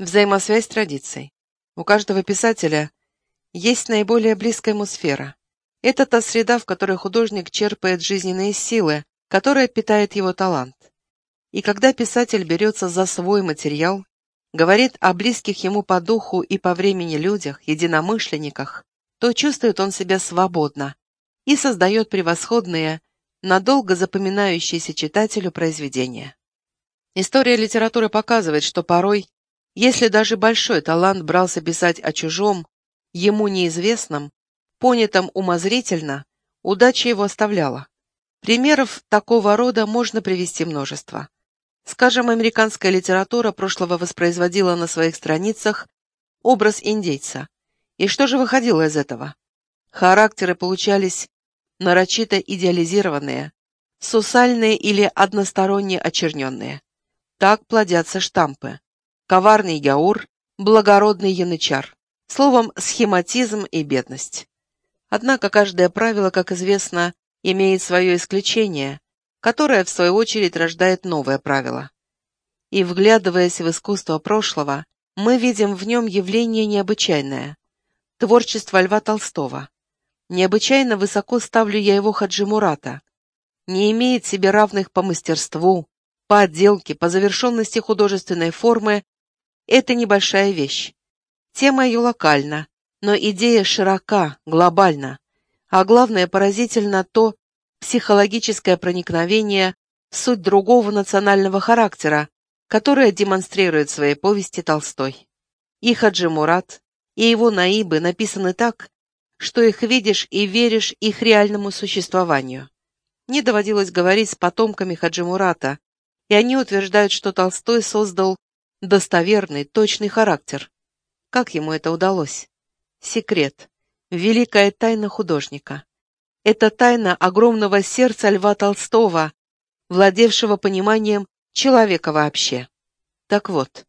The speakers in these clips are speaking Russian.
Взаимосвязь традиций. У каждого писателя есть наиболее близкая ему сфера. Это та среда, в которой художник черпает жизненные силы, которая питает его талант. И когда писатель берется за свой материал, говорит о близких ему по духу и по времени людях, единомышленниках, то чувствует он себя свободно и создает превосходные, надолго запоминающиеся читателю произведения. История литературы показывает, что порой если даже большой талант брался писать о чужом, ему неизвестном, понятом умозрительно, удача его оставляла. Примеров такого рода можно привести множество. Скажем, американская литература прошлого воспроизводила на своих страницах образ индейца. И что же выходило из этого? Характеры получались нарочито идеализированные, сусальные или односторонне очерненные. Так плодятся штампы коварный яур, благородный янычар. Словом, схематизм и бедность. Однако каждое правило, как известно, имеет свое исключение, которое, в свою очередь, рождает новое правило. И, вглядываясь в искусство прошлого, мы видим в нем явление необычайное – творчество Льва Толстого. Необычайно высоко ставлю я его Хаджимурата. Не имеет себе равных по мастерству, по отделке, по завершенности художественной формы это небольшая вещь. Тема ее локальна, но идея широка, глобальна. А главное, поразительно то психологическое проникновение в суть другого национального характера, которое демонстрирует в своей повести Толстой. И Хаджи Мурат, и его наибы написаны так, что их видишь и веришь их реальному существованию. Мне доводилось говорить с потомками Хаджи Мурата, и они утверждают, что Толстой создал достоверный, точный характер. Как ему это удалось? Секрет. Великая тайна художника. Это тайна огромного сердца Льва Толстого, владевшего пониманием человека вообще. Так вот,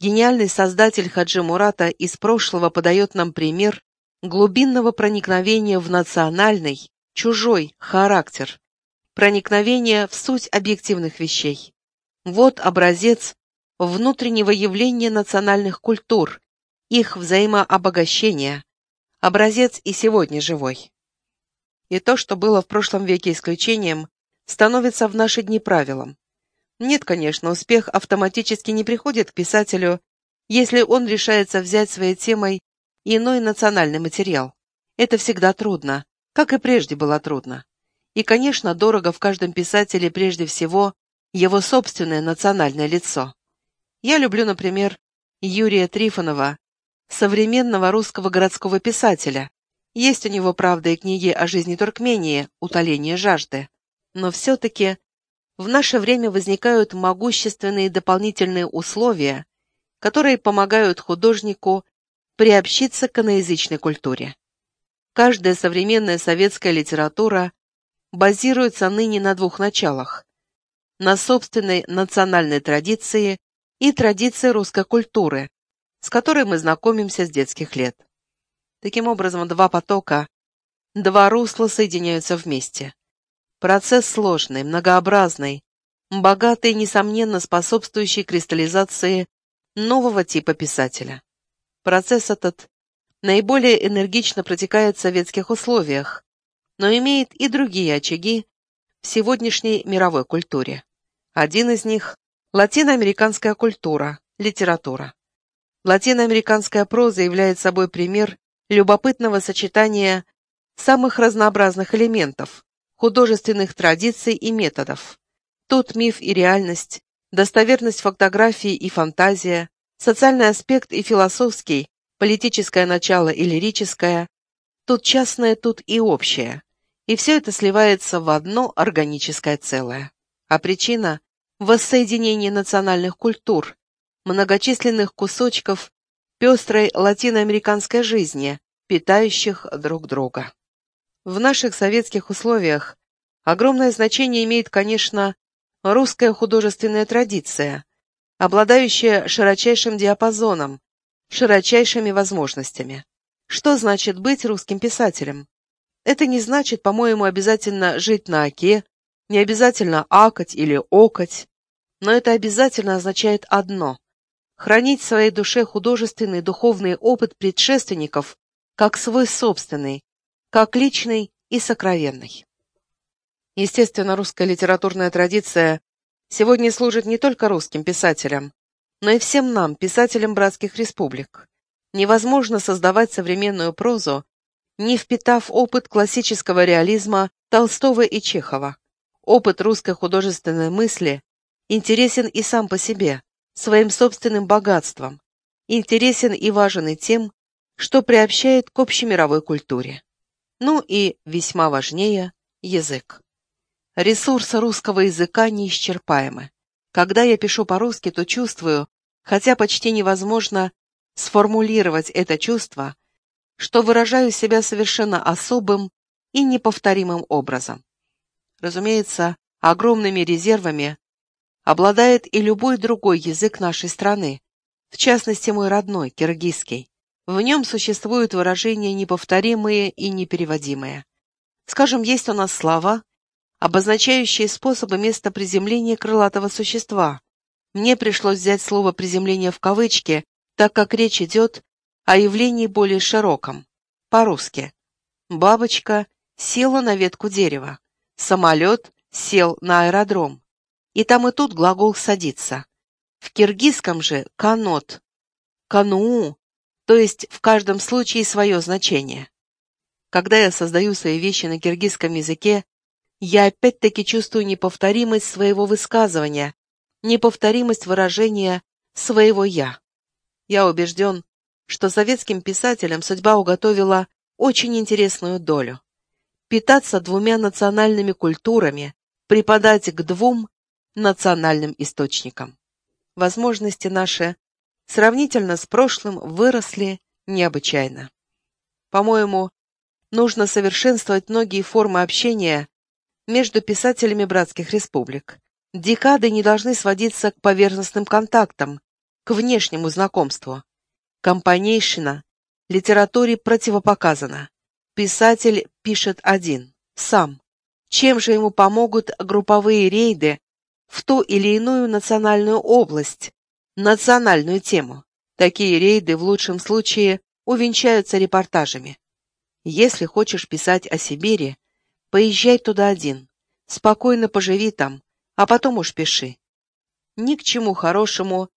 гениальный создатель Хаджи Мурата из прошлого подает нам пример глубинного проникновения в национальный, чужой характер, проникновения в суть объективных вещей. Вот образец внутреннего явления национальных культур, их взаимообогащения, образец и сегодня живой. И то, что было в прошлом веке исключением, становится в наши дни правилом. Нет, конечно, успех автоматически не приходит к писателю, если он решается взять своей темой иной национальный материал. Это всегда трудно, как и прежде было трудно. И, конечно, дорого в каждом писателе прежде всего его собственное национальное лицо. Я люблю, например, Юрия Трифонова, современного русского городского писателя. Есть у него, правда, и книги о жизни Туркмении «Утоление жажды». Но все-таки в наше время возникают могущественные дополнительные условия, которые помогают художнику приобщиться к иноязычной культуре. Каждая современная советская литература базируется ныне на двух началах – на собственной национальной традиции и традиции русской культуры, с которой мы знакомимся с детских лет. Таким образом, два потока, два русла соединяются вместе. Процесс сложный, многообразный, богатый, несомненно, способствующий кристаллизации нового типа писателя. Процесс этот наиболее энергично протекает в советских условиях, но имеет и другие очаги в сегодняшней мировой культуре. Один из них Латиноамериканская культура, литература. Латиноамериканская проза является собой пример любопытного сочетания самых разнообразных элементов, художественных традиций и методов. Тут миф и реальность, достоверность фотографии и фантазия, социальный аспект и философский, политическое начало и лирическое, тут частное, тут и общее. И все это сливается в одно органическое целое. А причина воссоединение национальных культур, многочисленных кусочков пестрой латиноамериканской жизни, питающих друг друга. В наших советских условиях огромное значение имеет, конечно, русская художественная традиция, обладающая широчайшим диапазоном, широчайшими возможностями. Что значит быть русским писателем? Это не значит, по-моему, обязательно жить на оке, не обязательно акать или окать, но это обязательно означает одно хранить в своей душе художественный духовный опыт предшественников как свой собственный, как личный и сокровенный. Естественно, русская литературная традиция сегодня служит не только русским писателям, но и всем нам, писателям братских республик. Невозможно создавать современную прозу, не впитав опыт классического реализма Толстого и Чехова. Опыт русской художественной мысли интересен и сам по себе, своим собственным богатством, интересен и важен и тем, что приобщает к общемировой культуре. Ну и, весьма важнее, язык. Ресурсы русского языка неисчерпаемы. Когда я пишу по-русски, то чувствую, хотя почти невозможно сформулировать это чувство, что выражаю себя совершенно особым и неповторимым образом. Разумеется, огромными резервами обладает и любой другой язык нашей страны, в частности мой родной, киргизский. В нем существуют выражения неповторимые и непереводимые. Скажем, есть у нас слова, обозначающие способы места приземления крылатого существа. Мне пришлось взять слово «приземление» в кавычки, так как речь идет о явлении более широком. По-русски. Бабочка села на ветку дерева. Самолет сел на аэродром. И там и тут глагол «садиться». В киргизском же «канот», «кануу», то есть в каждом случае свое значение. Когда я создаю свои вещи на киргизском языке, я опять-таки чувствую неповторимость своего высказывания, неповторимость выражения своего «я». Я убежден, что советским писателям судьба уготовила очень интересную долю. Питаться двумя национальными культурами, преподать к двум национальным источникам. Возможности наши сравнительно с прошлым выросли необычайно. По-моему, нужно совершенствовать многие формы общения между писателями братских республик. Декады не должны сводиться к поверхностным контактам, к внешнему знакомству. Компанейшина литературе противопоказана. Писатель пишет один, сам. Чем же ему помогут групповые рейды в ту или иную национальную область, национальную тему? Такие рейды в лучшем случае увенчаются репортажами. Если хочешь писать о Сибири, поезжай туда один, спокойно поживи там, а потом уж пиши. Ни к чему хорошему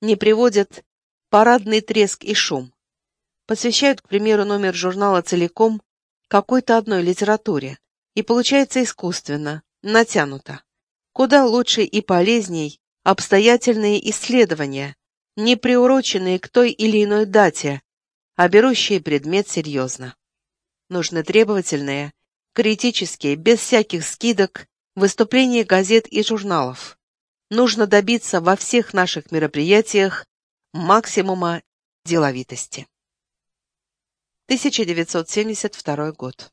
не приводят парадный треск и шум. Посвящают, к примеру, номер журнала целиком какой-то одной литературе, и получается искусственно, натянуто. Куда лучше и полезней обстоятельные исследования, не приуроченные к той или иной дате, а берущие предмет серьезно. Нужны требовательные, критические, без всяких скидок, выступления газет и журналов. Нужно добиться во всех наших мероприятиях максимума деловитости. 1972 год.